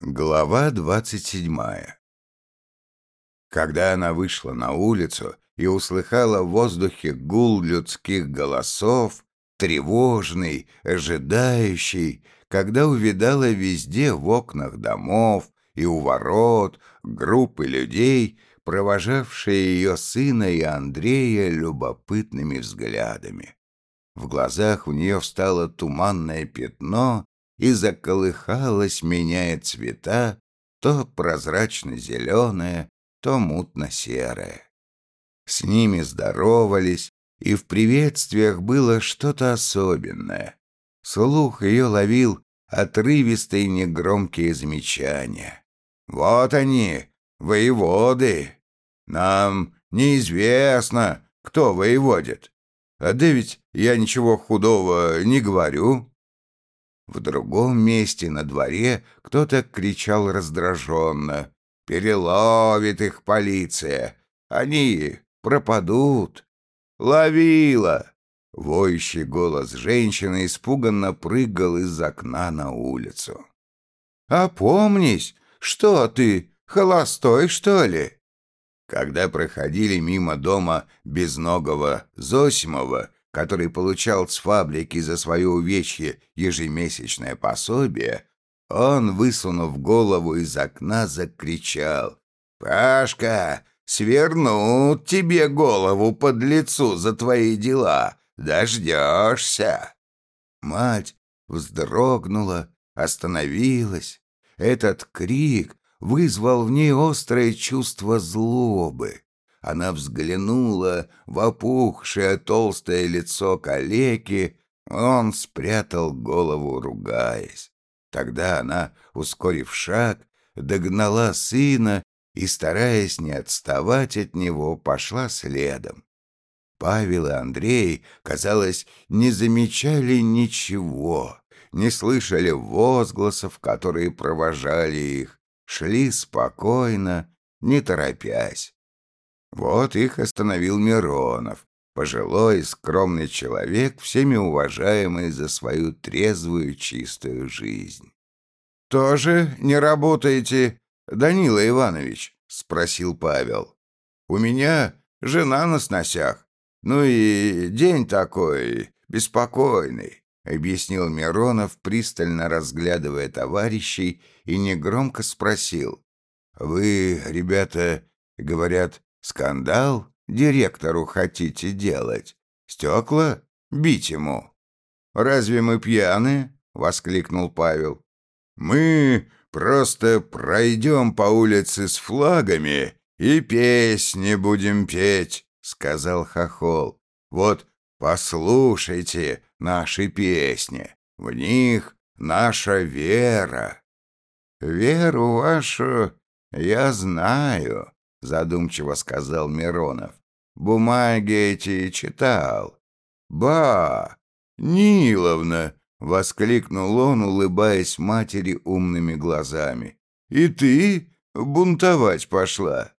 Глава двадцать седьмая Когда она вышла на улицу и услыхала в воздухе гул людских голосов, тревожный, ожидающий, когда увидала везде в окнах домов и у ворот группы людей, провожавшие ее сына и Андрея любопытными взглядами. В глазах у нее встало туманное пятно, и заколыхалась, меняя цвета, то прозрачно-зеленое, то мутно-серое. С ними здоровались, и в приветствиях было что-то особенное. Слух ее ловил отрывистые негромкие замечания. «Вот они, воеводы! Нам неизвестно, кто воеводит. А да ведь я ничего худого не говорю. В другом месте на дворе кто-то кричал раздраженно. «Переловит их полиция! Они пропадут!» «Ловила!» Воющий голос женщины испуганно прыгал из окна на улицу. «Опомнись! Что ты, холостой, что ли?» Когда проходили мимо дома безногого Зосимова, который получал с фабрики за свое увечье ежемесячное пособие, он, высунув голову из окна, закричал. «Пашка, свернут тебе голову под лицу за твои дела. Дождешься!» Мать вздрогнула, остановилась. Этот крик вызвал в ней острое чувство злобы. Она взглянула в опухшее толстое лицо калеки, он спрятал голову, ругаясь. Тогда она, ускорив шаг, догнала сына и, стараясь не отставать от него, пошла следом. Павел и Андрей, казалось, не замечали ничего, не слышали возгласов, которые провожали их, шли спокойно, не торопясь. Вот их остановил Миронов, пожилой, скромный человек, всеми уважаемый за свою трезвую, чистую жизнь. «Тоже не работаете, Данила Иванович?» — спросил Павел. «У меня жена на сносях. Ну и день такой беспокойный», — объяснил Миронов, пристально разглядывая товарищей, и негромко спросил. «Вы, ребята, говорят, Скандал директору хотите делать? Стекла? Бить ему. Разве мы пьяны? Воскликнул Павел. Мы просто пройдем по улице с флагами и песни будем петь, сказал Хохол. Вот послушайте наши песни. В них наша вера. Веру вашу я знаю, — задумчиво сказал Миронов. «Бумаги эти читал». «Ба! Ниловна!» — воскликнул он, улыбаясь матери умными глазами. «И ты бунтовать пошла?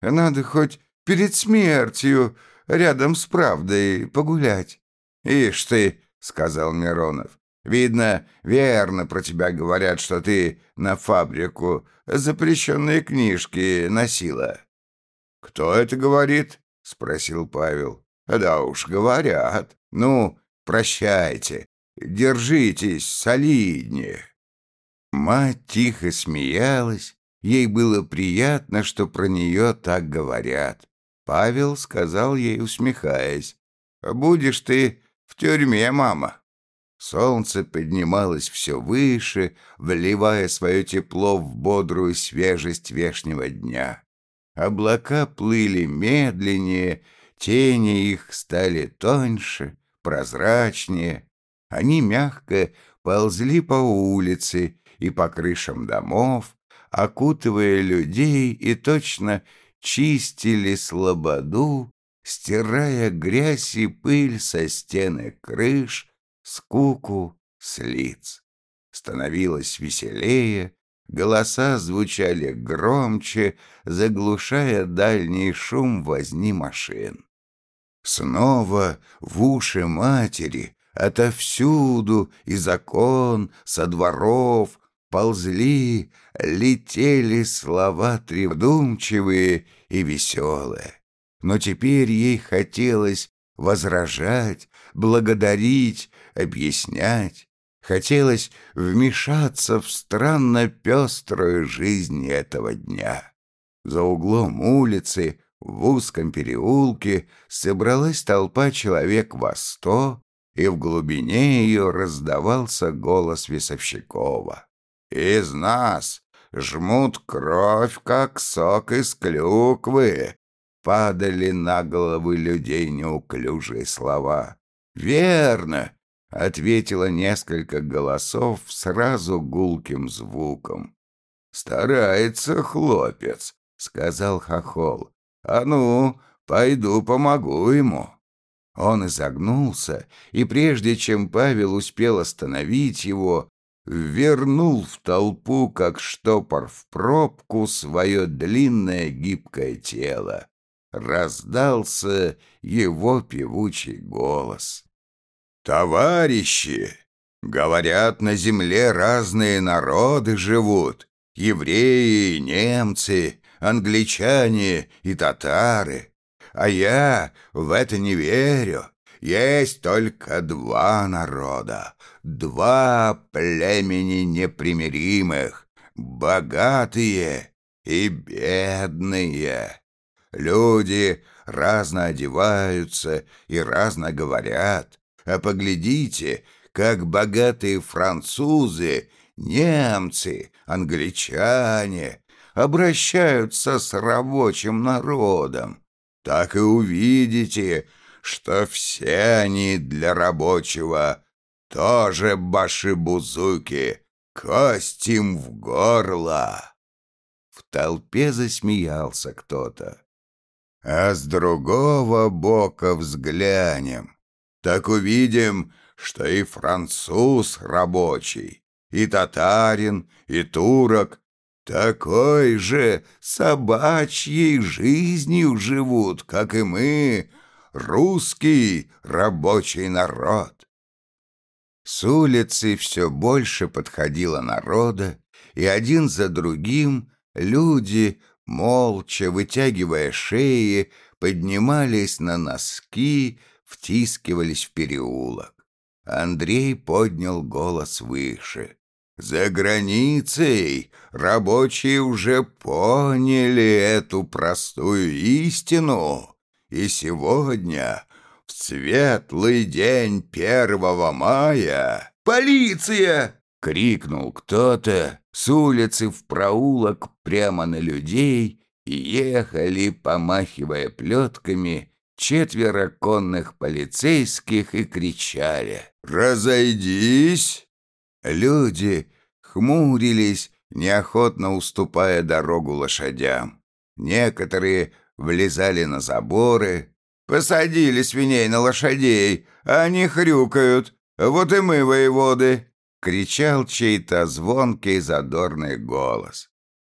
Надо хоть перед смертью рядом с правдой погулять». «Ишь ты!» — сказал Миронов. «Видно, верно про тебя говорят, что ты на фабрику запрещенные книжки носила». «Кто это говорит?» — спросил Павел. «Да уж, говорят. Ну, прощайте. Держитесь солиднее». Мать тихо смеялась. Ей было приятно, что про нее так говорят. Павел сказал ей, усмехаясь, «Будешь ты в тюрьме, мама». Солнце поднималось все выше, вливая свое тепло в бодрую свежесть вешнего дня. Облака плыли медленнее, тени их стали тоньше, прозрачнее. Они мягко ползли по улице и по крышам домов, окутывая людей и точно чистили слободу, стирая грязь и пыль со стены крыш, скуку с лиц. Становилось веселее, голоса звучали громче, заглушая дальний шум возни машин. Снова в уши матери, отовсюду, из окон, со дворов, ползли, летели слова тревдумчивые и веселые. Но теперь ей хотелось возражать, благодарить, объяснять. Хотелось вмешаться в странно пеструю жизнь этого дня. За углом улицы, в узком переулке, собралась толпа человек во сто, и в глубине ее раздавался голос Весовщикова. «Из нас жмут кровь, как сок из клюквы!» Падали на головы людей неуклюжие слова. «Верно!» — ответило несколько голосов сразу гулким звуком. «Старается хлопец», — сказал Хохол. «А ну, пойду помогу ему». Он изогнулся, и прежде чем Павел успел остановить его, вернул в толпу, как штопор в пробку, свое длинное гибкое тело. Раздался его певучий голос. «Товарищи, говорят, на земле разные народы живут, евреи немцы, англичане и татары. А я в это не верю. Есть только два народа, два племени непримиримых, богатые и бедные. Люди разно одеваются и разно говорят, а поглядите, как богатые французы, немцы, англичане обращаются с рабочим народом так и увидите, что все они для рабочего тоже башибузуки, кость им в горло. В толпе засмеялся кто-то. А с другого бока взглянем, так увидим, что и француз рабочий, и татарин, и турок такой же собачьей жизнью живут, как и мы, русский рабочий народ. С улицы все больше подходило народа, и один за другим люди, молча вытягивая шеи, поднимались на носки, втискивались в переулок. Андрей поднял голос выше. За границей рабочие уже поняли эту простую истину, и сегодня, в светлый день первого мая, «Полиция!» — крикнул кто-то с улицы в проулок прямо на людей, и ехали, помахивая плетками, четверо конных полицейских и кричали «Разойдись!» Люди хмурились, неохотно уступая дорогу лошадям. Некоторые влезали на заборы. «Посадили свиней на лошадей, а они хрюкают. Вот и мы, воеводы!» — кричал чей-то звонкий задорный голос.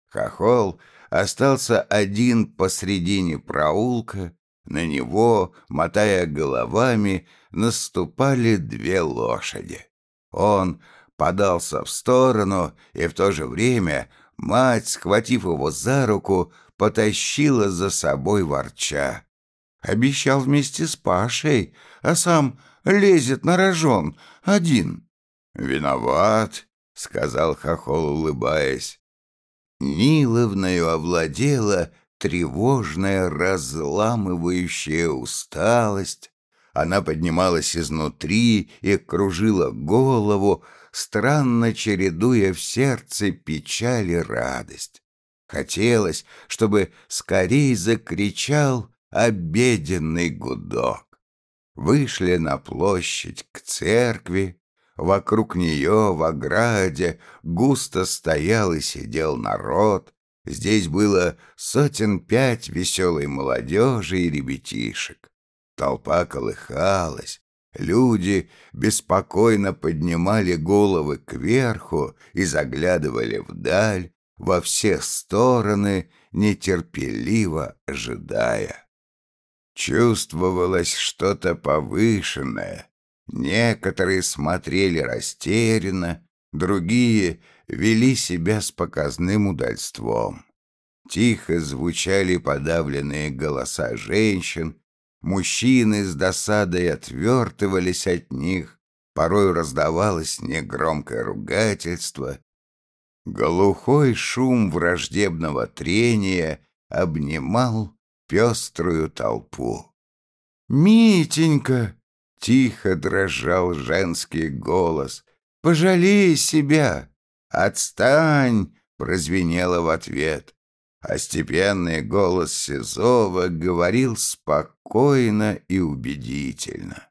Хохол остался один посредине проулка. На него, мотая головами, наступали две лошади. Он подался в сторону, и в то же время мать, схватив его за руку, потащила за собой ворча. Обещал вместе с Пашей, а сам лезет на рожон, один. «Виноват», — сказал Хохол, улыбаясь. Ниловною овладела тревожная, разламывающая усталость. Она поднималась изнутри и кружила голову, странно чередуя в сердце печаль и радость. Хотелось, чтобы скорей закричал обеденный гудок. Вышли на площадь к церкви, вокруг нее в ограде густо стоял и сидел народ, Здесь было сотен пять веселой молодежи и ребятишек. Толпа колыхалась, Люди беспокойно поднимали головы кверху и заглядывали вдаль, во все стороны, нетерпеливо ожидая. Чувствовалось что-то повышенное. Некоторые смотрели растерянно, другие вели себя с показным удальством. Тихо звучали подавленные голоса женщин, мужчины с досадой отвертывались от них, порой раздавалось негромкое ругательство. Глухой шум враждебного трения обнимал пеструю толпу. «Митенька!» — тихо дрожал женский голос. «Пожалей себя!» «Отстань!» — прозвенело в ответ. А степенный голос Сизова говорил спокойно и убедительно.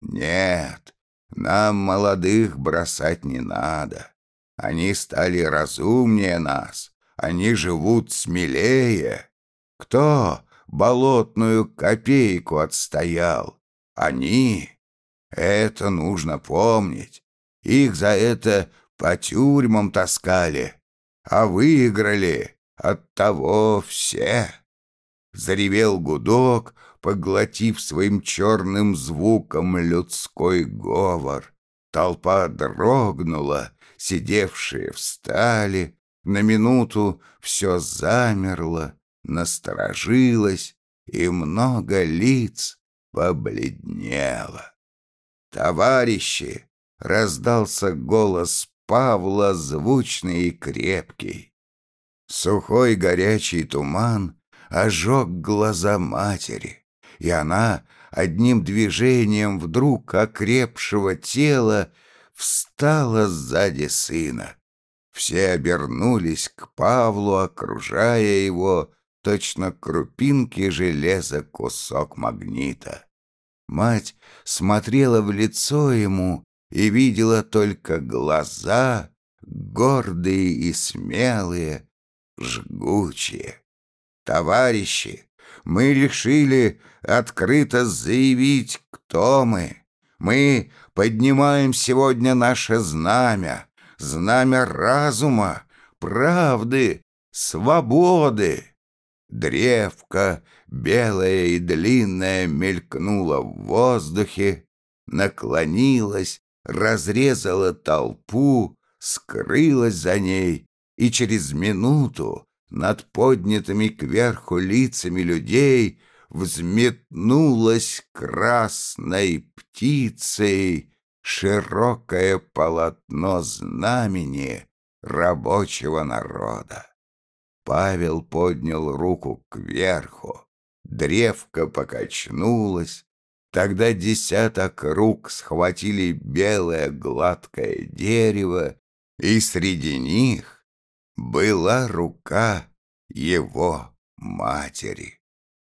«Нет, нам, молодых, бросать не надо. Они стали разумнее нас, они живут смелее. Кто болотную копейку отстоял? Они. Это нужно помнить. Их за это по тюрьмам таскали, а выиграли от того все. Заревел гудок, поглотив своим черным звуком людской говор. Толпа дрогнула, сидевшие встали, на минуту все замерло, насторожилось, и много лиц побледнело. «Товарищи!» — раздался голос Павла, звучный и крепкий. Сухой горячий туман ожег глаза матери, и она одним движением вдруг окрепшего тела встала сзади сына. Все обернулись к Павлу, окружая его, точно крупинки железа кусок магнита. Мать смотрела в лицо ему и видела только глаза, гордые и смелые, жгучие. Товарищи, мы решили открыто заявить, кто мы. Мы поднимаем сегодня наше знамя, знамя разума, правды, свободы. Древко, белая и длинная, мелькнула в воздухе, наклонилась, разрезала толпу, скрылась за ней, и через минуту над поднятыми кверху лицами людей взметнулась красной птицей широкое полотно знамени рабочего народа. Павел поднял руку кверху, древко покачнулось, тогда десяток рук схватили белое гладкое дерево, и среди них была рука его матери.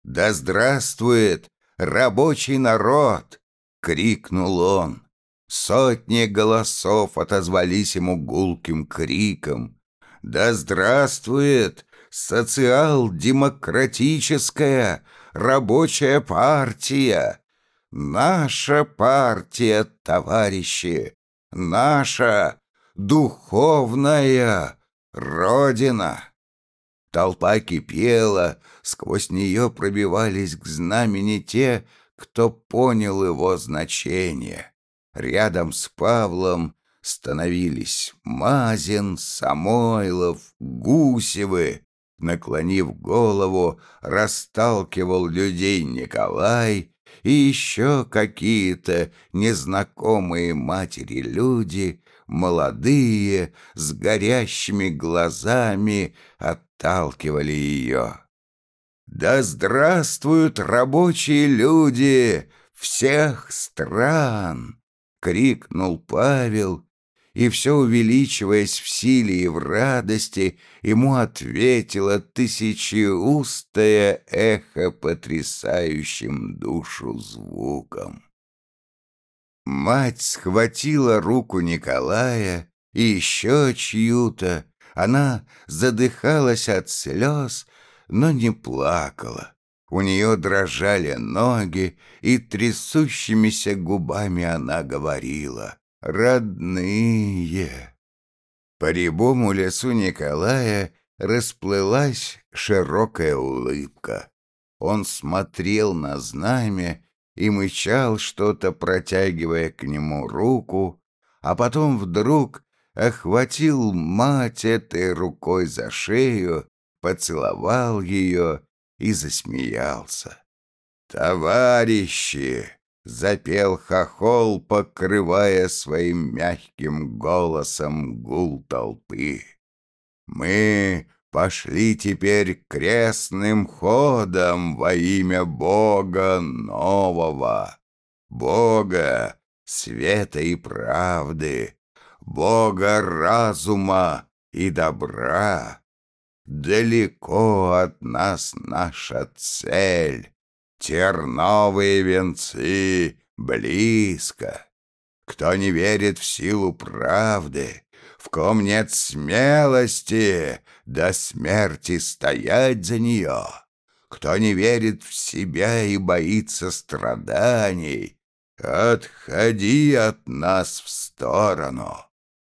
«Да здравствует рабочий народ!» — крикнул он. Сотни голосов отозвались ему гулким криком. «Да здравствует социал-демократическая рабочая партия! Наша партия, товарищи! Наша духовная Родина!» Толпа кипела, сквозь нее пробивались к знамени те, кто понял его значение. Рядом с Павлом становились Мазин, Самойлов, Гусевы. Наклонив голову, расталкивал людей Николай и еще какие-то незнакомые матери люди, молодые, с горящими глазами, отталкивали ее. «Да здравствуют рабочие люди всех стран!» — крикнул Павел, и все увеличиваясь в силе и в радости, ему ответило тысячеустое эхо потрясающим душу звуком. Мать схватила руку Николая и еще чью-то. Она задыхалась от слез, но не плакала. У нее дрожали ноги, и трясущимися губами она говорила «Родные». По рябому лесу Николая расплылась широкая улыбка. Он смотрел на знамя и мычал что-то, протягивая к нему руку, а потом вдруг охватил мать этой рукой за шею, поцеловал ее и засмеялся. «Товарищи!» — запел хохол, покрывая своим мягким голосом гул толпы. «Мы пошли теперь крестным ходом во имя Бога нового, Бога света и правды, Бога разума и добра. Далеко от нас наша цель, терновые венцы близко. Кто не верит в силу правды, в ком нет смелости до смерти стоять за нее, кто не верит в себя и боится страданий, отходи от нас в сторону.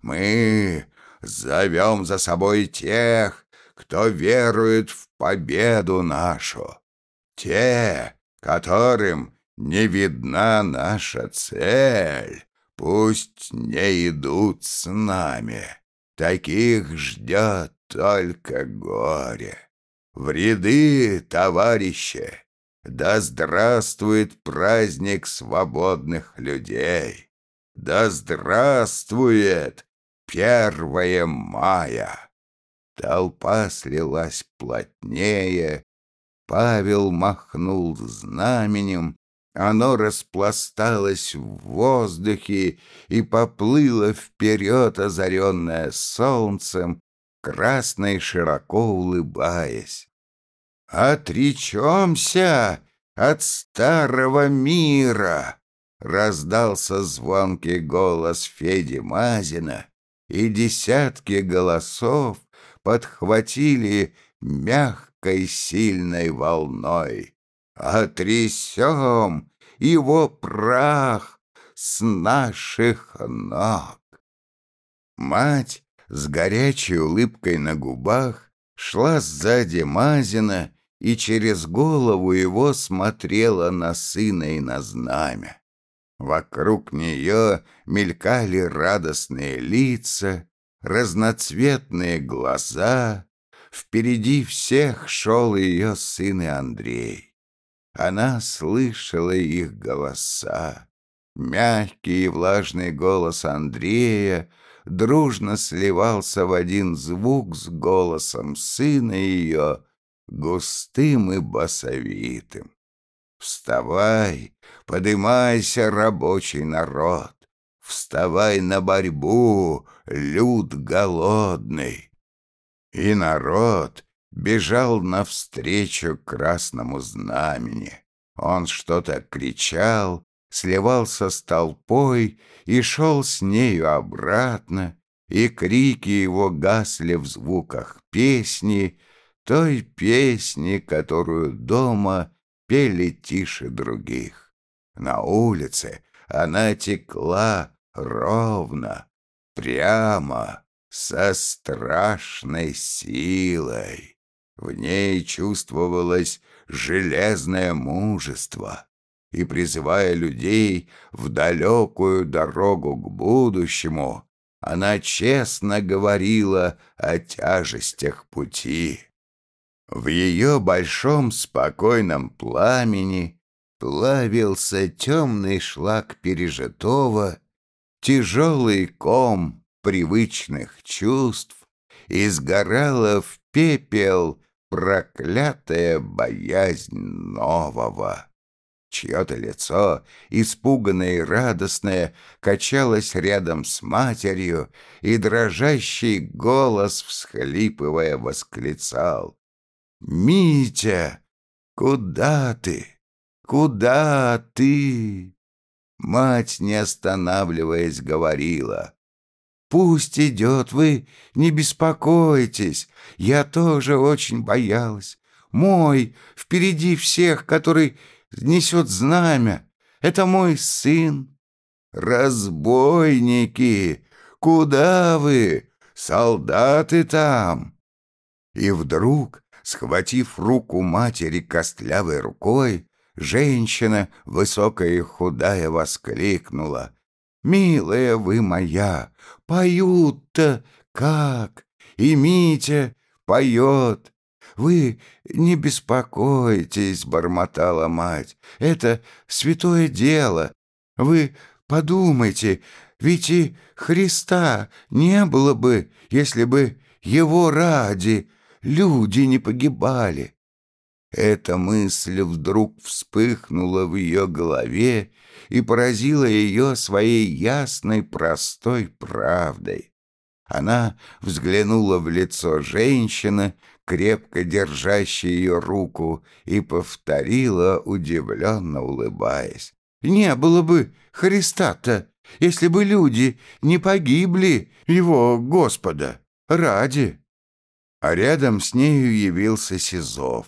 Мы зовем за собой тех, кто верует в победу нашу, те, которым не видна наша цель, пусть не идут с нами. Таких ждет только горе. В ряды, товарищи, да здравствует праздник свободных людей! Да здравствует первое мая! Толпа слилась плотнее, Павел махнул знаменем, оно распласталось в воздухе и поплыло вперед, озаренное солнцем, красной широко улыбаясь. «Отречемся от старого мира!» — раздался звонкий голос Феди Мазина, и десятки голосов подхватили мягкой сильной волной. «Отрясем его прах с наших ног!» Мать с горячей улыбкой на губах шла сзади Мазина и через голову его смотрела на сына и на знамя. Вокруг нее мелькали радостные лица, разноцветные глаза. Впереди всех шел ее сын и Андрей. Она слышала их голоса. Мягкий и влажный голос Андрея дружно сливался в один звук с голосом сына ее, густым и басовитым. «Вставай, подымайся, рабочий народ! Вставай на борьбу, люд голодный!» И народ бежал навстречу красному знамени. Он что-то кричал, сливался с толпой и шел с нею обратно, и крики его гасли в звуках песни, той песни, которую дома пели тише других. На улице она текла ровно, прямо, со страшной силой. В ней чувствовалось железное мужество, и, призывая людей в далекую дорогу к будущему, она честно говорила о тяжестях пути. В ее большом спокойном пламени плавился темный шлак пережитого, тяжелый ком привычных чувств, и сгорала в пепел проклятая боязнь нового. Чье-то лицо, испуганное и радостное, качалось рядом с матерью, и дрожащий голос, всхлипывая, восклицал. «Митя, куда ты? Куда ты?» Мать, не останавливаясь, говорила. «Пусть идет, вы не беспокойтесь, я тоже очень боялась. Мой, впереди всех, который несет знамя, это мой сын». «Разбойники! Куда вы? Солдаты там!» И вдруг Схватив руку матери костлявой рукой, женщина, высокая и худая, воскликнула. Милая вы моя, поют-то как, и Митя поет. Вы не беспокойтесь, бормотала мать, это святое дело. Вы подумайте, ведь и Христа не было бы, если бы его ради люди не погибали. Эта мысль вдруг вспыхнула в ее голове и поразила ее своей ясной, простой правдой. Она взглянула в лицо женщины, крепко держащей ее руку, и повторила, удивленно улыбаясь. «Не было бы Христа-то, если бы люди не погибли его Господа ради». А рядом с нею явился Сизов.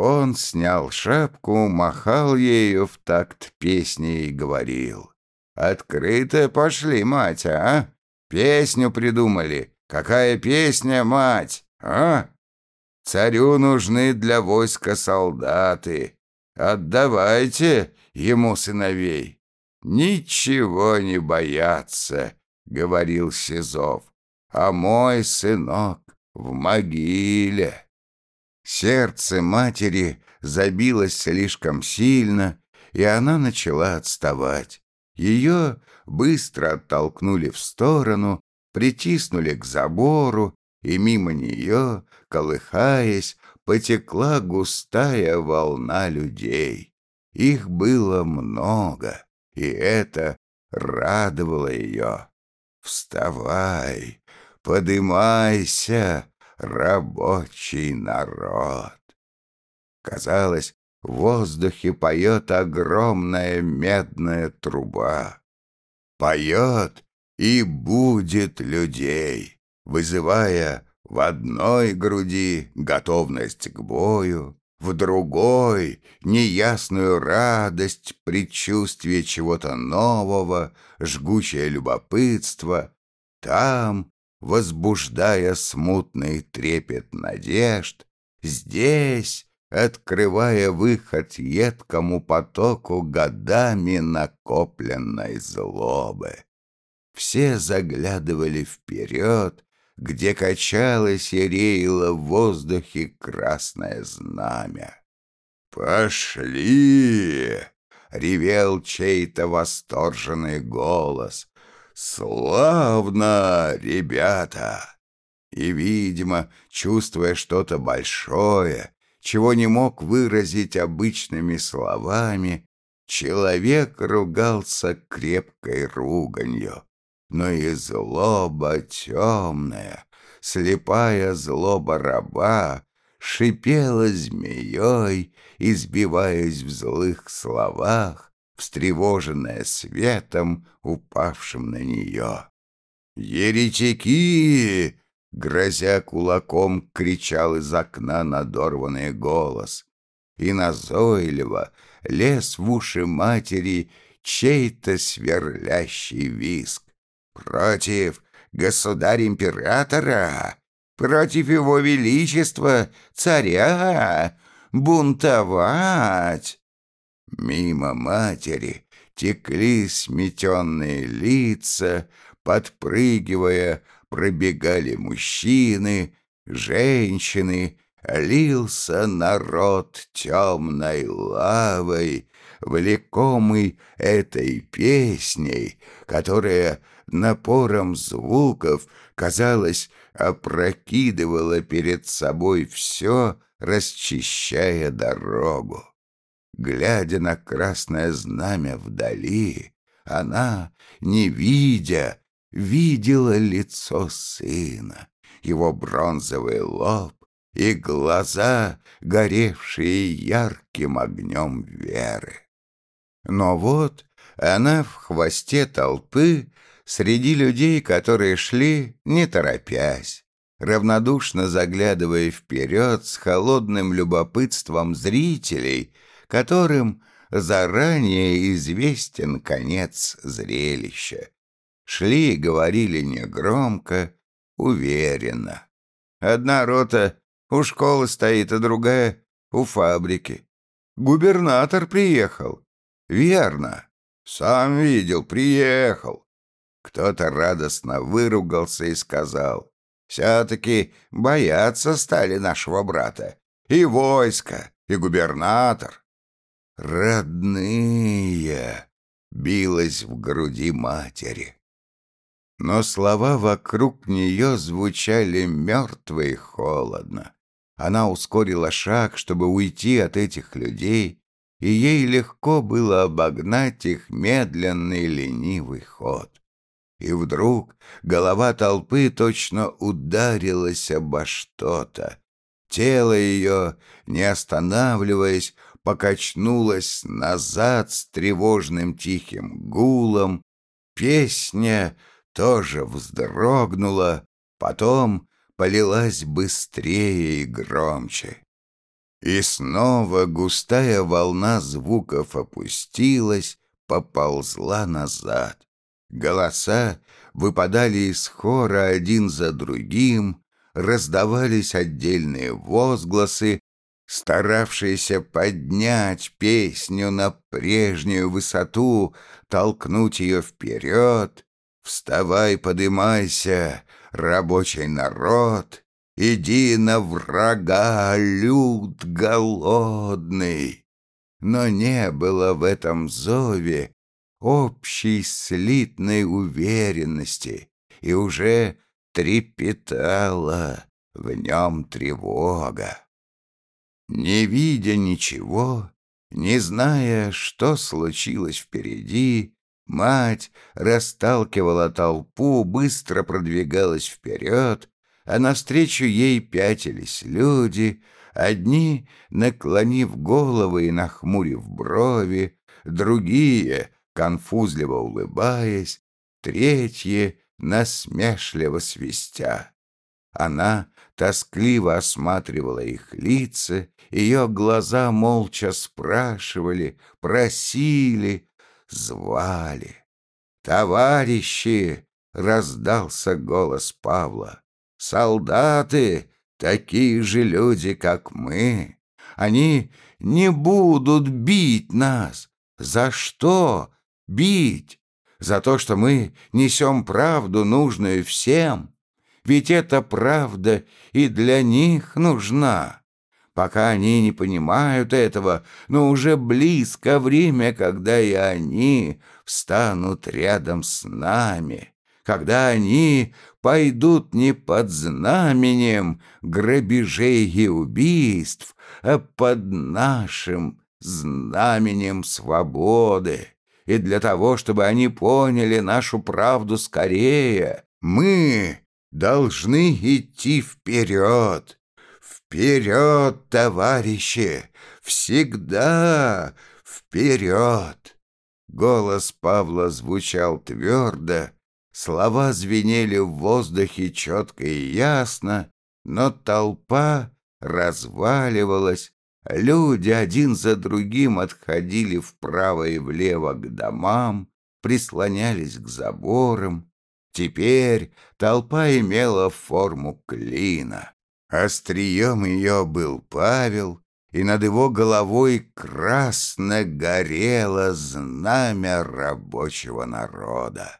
Он снял шапку, махал ею в такт песни и говорил. «Открыто пошли, мать, а? Песню придумали. Какая песня, мать, а? Царю нужны для войска солдаты. Отдавайте ему сыновей. Ничего не бояться, — говорил Сизов. А мой сынок в могиле. Сердце матери забилось слишком сильно, и она начала отставать. Ее быстро оттолкнули в сторону, притиснули к забору, и мимо нее, колыхаясь, потекла густая волна людей. Их было много, и это радовало ее. «Вставай, подымайся!» Рабочий народ. Казалось, в воздухе поет огромная медная труба. Поет и будет людей, вызывая в одной груди готовность к бою, в другой — неясную радость, предчувствие чего-то нового, жгучее любопытство. Там возбуждая смутный трепет надежд, здесь, открывая выход едкому потоку годами накопленной злобы. Все заглядывали вперед, где качалось и реяло в воздухе красное знамя. «Пошли!» — ревел чей-то восторженный голос, «Славно, ребята!» И, видимо, чувствуя что-то большое, чего не мог выразить обычными словами, человек ругался крепкой руганью. Но и злоба темная, слепая злоба раба, шипела змеей, избиваясь в злых словах, встревоженная светом, упавшим на нее. «Еретики!» — грозя кулаком, кричал из окна надорванный голос. И назойливо лез в уши матери чей-то сверлящий виск. «Против государя-императора! Против его величества, царя! Бунтовать!» Мимо матери текли сметенные лица, подпрыгивая, пробегали мужчины, женщины, лился народ темной лавой, влекомый этой песней, которая напором звуков, казалось, опрокидывала перед собой все, расчищая дорогу. Глядя на красное знамя вдали, она, не видя, видела лицо сына, его бронзовый лоб и глаза, горевшие ярким огнем веры. Но вот она в хвосте толпы среди людей, которые шли, не торопясь, равнодушно заглядывая вперед с холодным любопытством зрителей — которым заранее известен конец зрелища. Шли и говорили негромко, уверенно. Одна рота у школы стоит, а другая у фабрики. Губернатор приехал. Верно. Сам видел, приехал. Кто-то радостно выругался и сказал, «Все-таки бояться стали нашего брата. И войско, и губернатор». «Родные!» — билась в груди матери. Но слова вокруг нее звучали мертво и холодно. Она ускорила шаг, чтобы уйти от этих людей, и ей легко было обогнать их медленный ленивый ход. И вдруг голова толпы точно ударилась обо что-то. Тело ее, не останавливаясь, покачнулось назад с тревожным тихим гулом. Песня тоже вздрогнула, потом полилась быстрее и громче. И снова густая волна звуков опустилась, поползла назад. Голоса выпадали из хора один за другим, раздавались отдельные возгласы, старавшиеся поднять песню на прежнюю высоту, толкнуть ее вперед. «Вставай, подымайся, рабочий народ, иди на врага, люд голодный!» Но не было в этом зове общей слитной уверенности, и уже трепетала в нем тревога. Не видя ничего, не зная, что случилось впереди, мать расталкивала толпу, быстро продвигалась вперед, а навстречу ей пятились люди, одни, наклонив головы и нахмурив брови, другие — конфузливо улыбаясь, третье насмешливо свистя. Она тоскливо осматривала их лица, ее глаза молча спрашивали, просили, звали. «Товарищи!» — раздался голос Павла. «Солдаты — такие же люди, как мы. Они не будут бить нас. За что? бить за то, что мы несем правду, нужную всем. Ведь эта правда и для них нужна. Пока они не понимают этого, но уже близко время, когда и они встанут рядом с нами, когда они пойдут не под знаменем грабежей и убийств, а под нашим знаменем свободы и для того, чтобы они поняли нашу правду скорее, мы должны идти вперед. Вперед, товарищи! Всегда вперед! Голос Павла звучал твердо, слова звенели в воздухе четко и ясно, но толпа разваливалась, Люди один за другим отходили вправо и влево к домам, прислонялись к заборам. Теперь толпа имела форму клина. Острием ее был Павел, и над его головой красно горело знамя рабочего народа.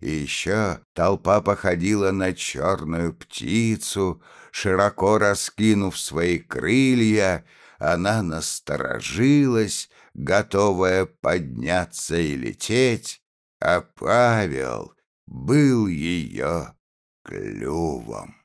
И еще толпа походила на черную птицу, широко раскинув свои крылья, она насторожилась, готовая подняться и лететь, а Павел был ее клювом.